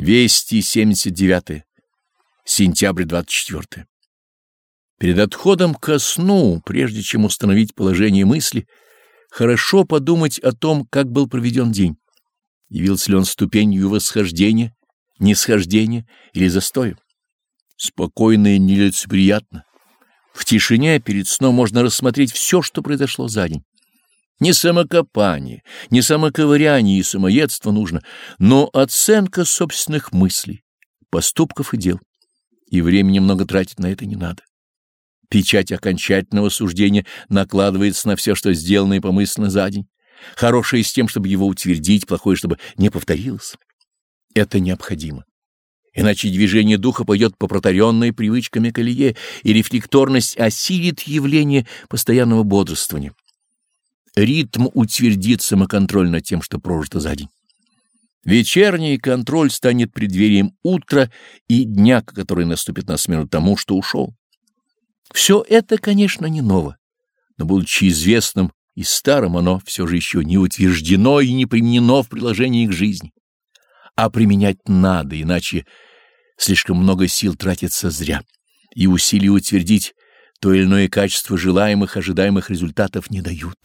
279. Сентябрь 24. Перед отходом ко сну, прежде чем установить положение мысли, хорошо подумать о том, как был проведен день. Явился ли он ступенью восхождения, нисхождения или застоя. Спокойно и нелицеприятно. В тишине перед сном можно рассмотреть все, что произошло за день. Не самокопание, не самоковыряние и самоедство нужно, но оценка собственных мыслей, поступков и дел. И времени много тратить на это не надо. Печать окончательного суждения накладывается на все, что сделано и помысленно за день. Хорошее с тем, чтобы его утвердить, плохое, чтобы не повторилось. Это необходимо. Иначе движение духа пойдет по протаренной привычками колее, и рефлекторность осилит явление постоянного бодрствования. Ритм утвердит самоконтроль над тем, что прожито за день. Вечерний контроль станет преддверием утра и дня, который наступит на смену тому, что ушел. Все это, конечно, не ново, но, будучи известным и старым, оно все же еще не утверждено и не применено в приложении к жизни. А применять надо, иначе слишком много сил тратится зря, и усилия утвердить то или иное качество желаемых, ожидаемых результатов не дают.